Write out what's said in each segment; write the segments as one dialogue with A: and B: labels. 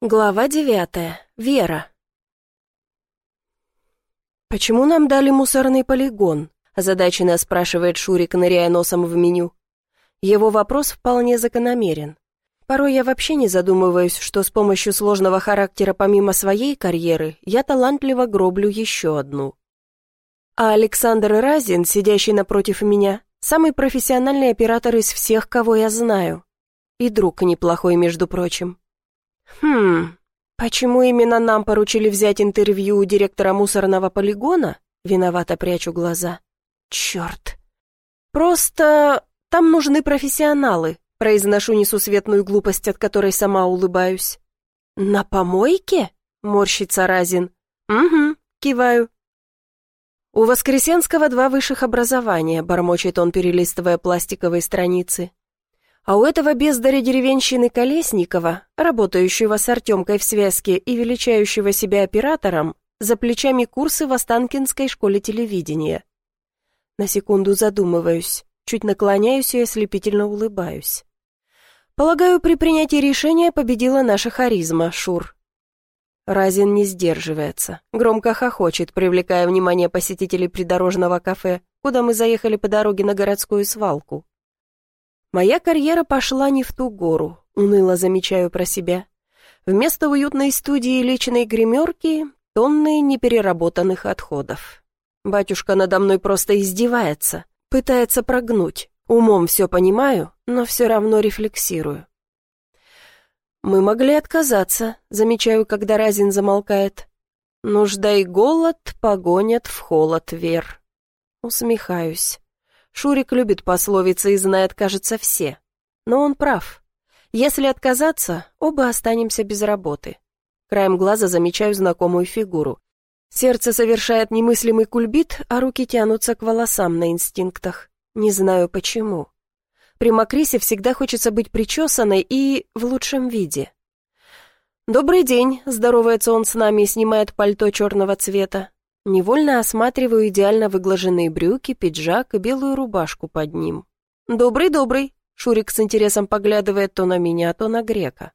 A: Глава девятая. Вера. «Почему нам дали мусорный полигон?» – озадаченно спрашивает Шурик, ныряя носом в меню. Его вопрос вполне закономерен. Порой я вообще не задумываюсь, что с помощью сложного характера помимо своей карьеры я талантливо гроблю еще одну. А Александр Разин, сидящий напротив меня, самый профессиональный оператор из всех, кого я знаю. И друг неплохой, между прочим. «Хм, почему именно нам поручили взять интервью у директора мусорного полигона?» Виновато прячу глаза. «Черт! Просто там нужны профессионалы», произношу несусветную глупость, от которой сама улыбаюсь. «На помойке?» — морщится Разин. «Угу», — киваю. «У Воскресенского два высших образования», — бормочет он, перелистывая пластиковые страницы. А у этого бездаря деревенщины Колесникова, работающего с Артемкой в связке и величающего себя оператором, за плечами курсы в Останкинской школе телевидения. На секунду задумываюсь, чуть наклоняюсь и ослепительно улыбаюсь. Полагаю, при принятии решения победила наша харизма, Шур. Разин не сдерживается, громко хохочет, привлекая внимание посетителей придорожного кафе, куда мы заехали по дороге на городскую свалку. Моя карьера пошла не в ту гору, уныло замечаю про себя. Вместо уютной студии личной гримерки — тонны непереработанных отходов. Батюшка надо мной просто издевается, пытается прогнуть. Умом все понимаю, но все равно рефлексирую. Мы могли отказаться, замечаю, когда Разин замолкает. Нужда и голод погонят в холод вер. Усмехаюсь. Шурик любит пословицы и знает, кажется, все. Но он прав. Если отказаться, оба останемся без работы. Краем глаза замечаю знакомую фигуру. Сердце совершает немыслимый кульбит, а руки тянутся к волосам на инстинктах. Не знаю почему. При Макрисе всегда хочется быть причесанной и в лучшем виде. «Добрый день», — здоровается он с нами и снимает пальто черного цвета. Невольно осматриваю идеально выглаженные брюки, пиджак и белую рубашку под ним. «Добрый-добрый», — Шурик с интересом поглядывает то на меня, то на Грека.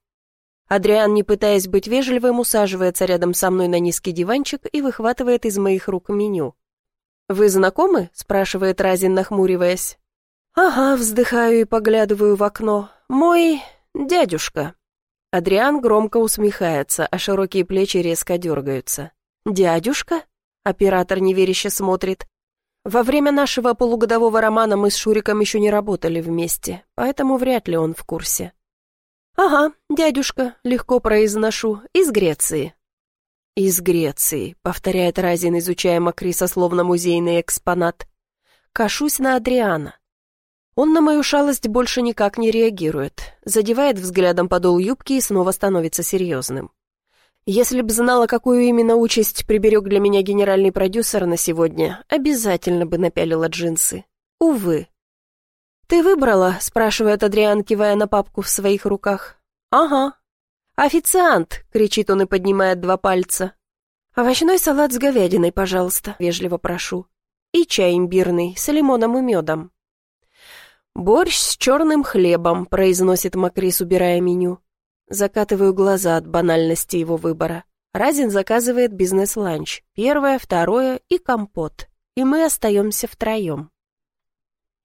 A: Адриан, не пытаясь быть вежливым, усаживается рядом со мной на низкий диванчик и выхватывает из моих рук меню. «Вы знакомы?» — спрашивает Разин, нахмуриваясь. «Ага», — вздыхаю и поглядываю в окно. «Мой дядюшка». Адриан громко усмехается, а широкие плечи резко дергаются. «Дядюшка?» Оператор неверяще смотрит. Во время нашего полугодового романа мы с Шуриком еще не работали вместе, поэтому вряд ли он в курсе. «Ага, дядюшка», — легко произношу, — «из Греции». «Из Греции», — повторяет Разин, изучая Макриса словно музейный экспонат. Кашусь на Адриана. Он на мою шалость больше никак не реагирует, задевает взглядом подол юбки и снова становится серьезным. Если б знала, какую именно участь приберег для меня генеральный продюсер на сегодня, обязательно бы напялила джинсы. Увы. «Ты выбрала?» — спрашивает Адриан, кивая на папку в своих руках. «Ага». «Официант!» — кричит он и поднимает два пальца. «Овощной салат с говядиной, пожалуйста», — вежливо прошу. «И чай имбирный, с лимоном и медом». «Борщ с черным хлебом», — произносит Макрис, убирая меню. Закатываю глаза от банальности его выбора. Разин заказывает бизнес-ланч. Первое, второе и компот. И мы остаемся втроем.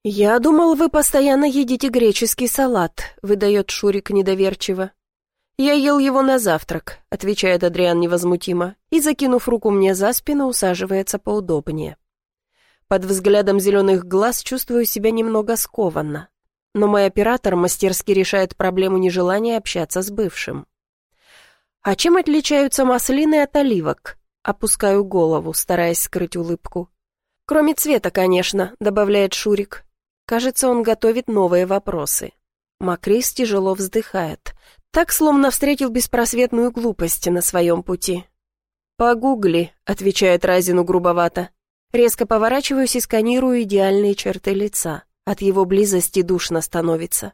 A: «Я думал, вы постоянно едите греческий салат», — выдает Шурик недоверчиво. «Я ел его на завтрак», — отвечает Адриан невозмутимо, и, закинув руку мне за спину, усаживается поудобнее. Под взглядом зеленых глаз чувствую себя немного скованно но мой оператор мастерски решает проблему нежелания общаться с бывшим. «А чем отличаются маслины от оливок?» Опускаю голову, стараясь скрыть улыбку. «Кроме цвета, конечно», — добавляет Шурик. Кажется, он готовит новые вопросы. Макрис тяжело вздыхает. Так, словно встретил беспросветную глупость на своем пути. «Погугли», — отвечает Разину грубовато. Резко поворачиваюсь и сканирую идеальные черты лица. От его близости душно становится.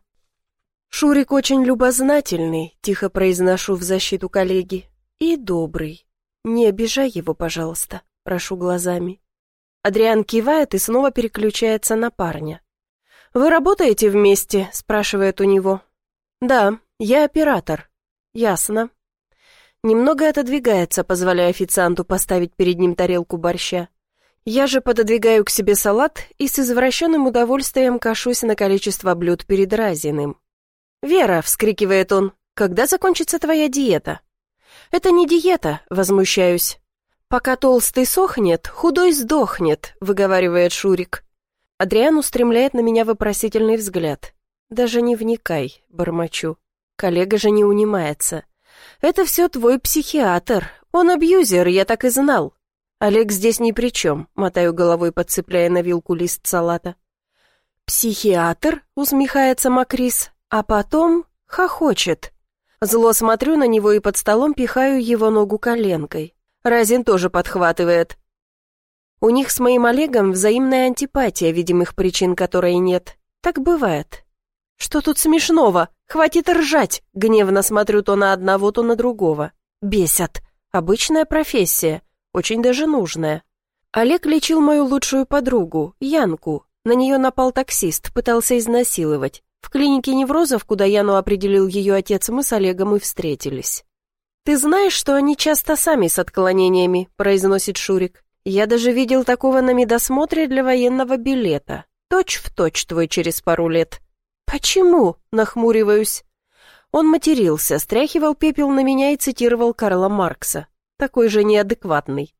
A: «Шурик очень любознательный», — тихо произношу в защиту коллеги. «И добрый. Не обижай его, пожалуйста», — прошу глазами. Адриан кивает и снова переключается на парня. «Вы работаете вместе?» — спрашивает у него. «Да, я оператор». «Ясно». Немного отодвигается, позволяя официанту поставить перед ним тарелку борща. Я же пододвигаю к себе салат и с извращенным удовольствием кашусь на количество блюд перед Разиным. «Вера!» — вскрикивает он. «Когда закончится твоя диета?» «Это не диета», — возмущаюсь. «Пока толстый сохнет, худой сдохнет», — выговаривает Шурик. Адриан устремляет на меня вопросительный взгляд. «Даже не вникай», — бормочу. Коллега же не унимается. «Это все твой психиатр. Он абьюзер, я так и знал». «Олег здесь ни при чем», — мотаю головой, подцепляя на вилку лист салата. «Психиатр?» — усмехается Макрис, а потом хохочет. Зло смотрю на него и под столом пихаю его ногу коленкой. Разин тоже подхватывает. У них с моим Олегом взаимная антипатия, видимых причин которой нет. Так бывает. Что тут смешного? Хватит ржать! Гневно смотрю то на одного, то на другого. Бесят. Обычная профессия. Очень даже нужная. Олег лечил мою лучшую подругу, Янку. На нее напал таксист, пытался изнасиловать. В клинике неврозов, куда Яну определил ее отец, мы с Олегом и встретились. «Ты знаешь, что они часто сами с отклонениями», — произносит Шурик. «Я даже видел такого на медосмотре для военного билета. Точь в точь твой через пару лет». «Почему?» — нахмуриваюсь. Он матерился, стряхивал пепел на меня и цитировал Карла Маркса. Такой же неадекватный.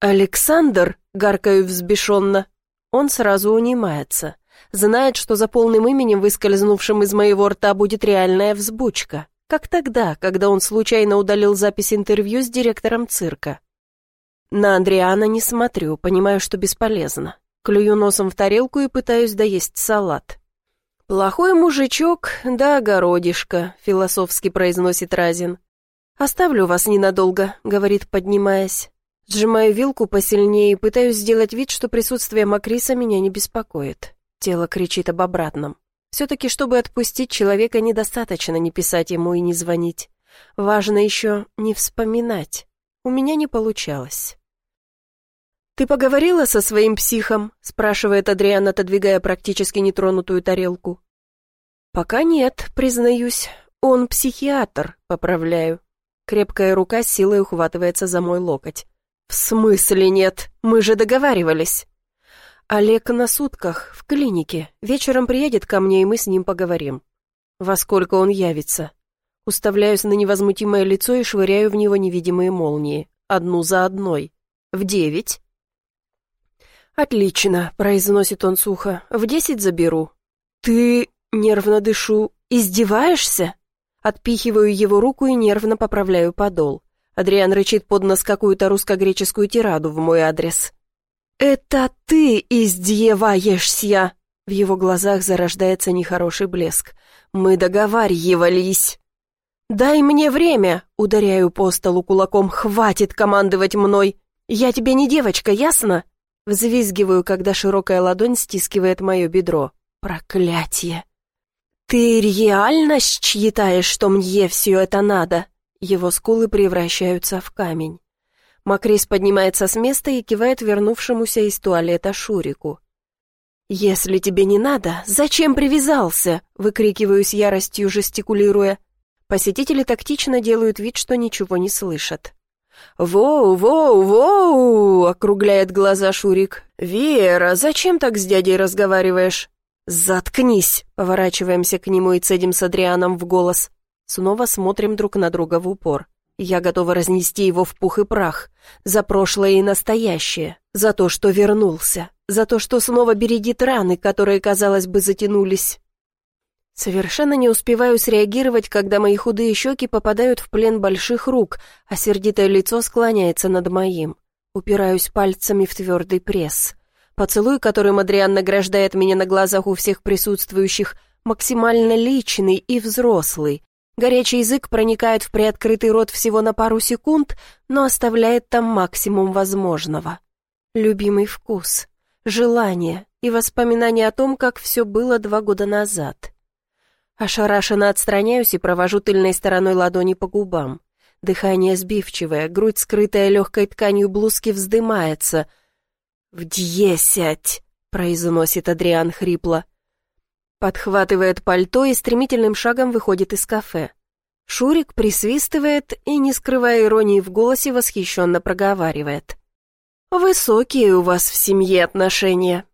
A: «Александр!» — гаркаю взбешенно. Он сразу унимается. Знает, что за полным именем, выскользнувшим из моего рта, будет реальная взбучка. Как тогда, когда он случайно удалил запись интервью с директором цирка. На Андриана не смотрю, понимаю, что бесполезно. Клюю носом в тарелку и пытаюсь доесть салат. «Плохой мужичок, да огородишко», — философски произносит Разин. «Оставлю вас ненадолго», — говорит, поднимаясь. Сжимаю вилку посильнее и пытаюсь сделать вид, что присутствие Макриса меня не беспокоит. Тело кричит об обратном. Все-таки, чтобы отпустить человека, недостаточно не писать ему и не звонить. Важно еще не вспоминать. У меня не получалось. «Ты поговорила со своим психом?» — спрашивает Адриан, отодвигая практически нетронутую тарелку. «Пока нет, признаюсь. Он психиатр, поправляю». Крепкая рука силой ухватывается за мой локоть. «В смысле нет? Мы же договаривались!» «Олег на сутках, в клинике. Вечером приедет ко мне, и мы с ним поговорим. Во сколько он явится?» Уставляюсь на невозмутимое лицо и швыряю в него невидимые молнии. Одну за одной. «В девять?» «Отлично», — произносит он сухо. «В десять заберу». «Ты...» — нервно дышу. «Издеваешься?» Отпихиваю его руку и нервно поправляю подол. Адриан рычит под нос какую-то русско-греческую тираду в мой адрес. «Это ты издеваешься!» В его глазах зарождается нехороший блеск. «Мы договаривались!» «Дай мне время!» — ударяю по столу кулаком. «Хватит командовать мной! Я тебе не девочка, ясно?» Взвизгиваю, когда широкая ладонь стискивает мое бедро. «Проклятие!» «Ты реально считаешь, что мне все это надо?» Его скулы превращаются в камень. Макрис поднимается с места и кивает вернувшемуся из туалета Шурику. «Если тебе не надо, зачем привязался?» — выкрикиваю с яростью, жестикулируя. Посетители тактично делают вид, что ничего не слышат. «Воу, воу, воу!» — округляет глаза Шурик. «Вера, зачем так с дядей разговариваешь?» «Заткнись!» — поворачиваемся к нему и цедим с Адрианом в голос. Снова смотрим друг на друга в упор. Я готова разнести его в пух и прах. За прошлое и настоящее. За то, что вернулся. За то, что снова бередит раны, которые, казалось бы, затянулись. Совершенно не успеваю среагировать, когда мои худые щеки попадают в плен больших рук, а сердитое лицо склоняется над моим. Упираюсь пальцами в твердый пресс. Поцелуй, которым Адриан награждает меня на глазах у всех присутствующих, максимально личный и взрослый, Горячий язык проникает в приоткрытый рот всего на пару секунд, но оставляет там максимум возможного. Любимый вкус, желание и воспоминания о том, как все было два года назад. Ошарашенно отстраняюсь и провожу тыльной стороной ладони по губам. Дыхание сбивчивое, грудь, скрытая легкой тканью блузки, вздымается. «В десять!» — произносит Адриан хрипло. Подхватывает пальто и стремительным шагом выходит из кафе. Шурик присвистывает и, не скрывая иронии в голосе, восхищенно проговаривает. «Высокие у вас в семье отношения.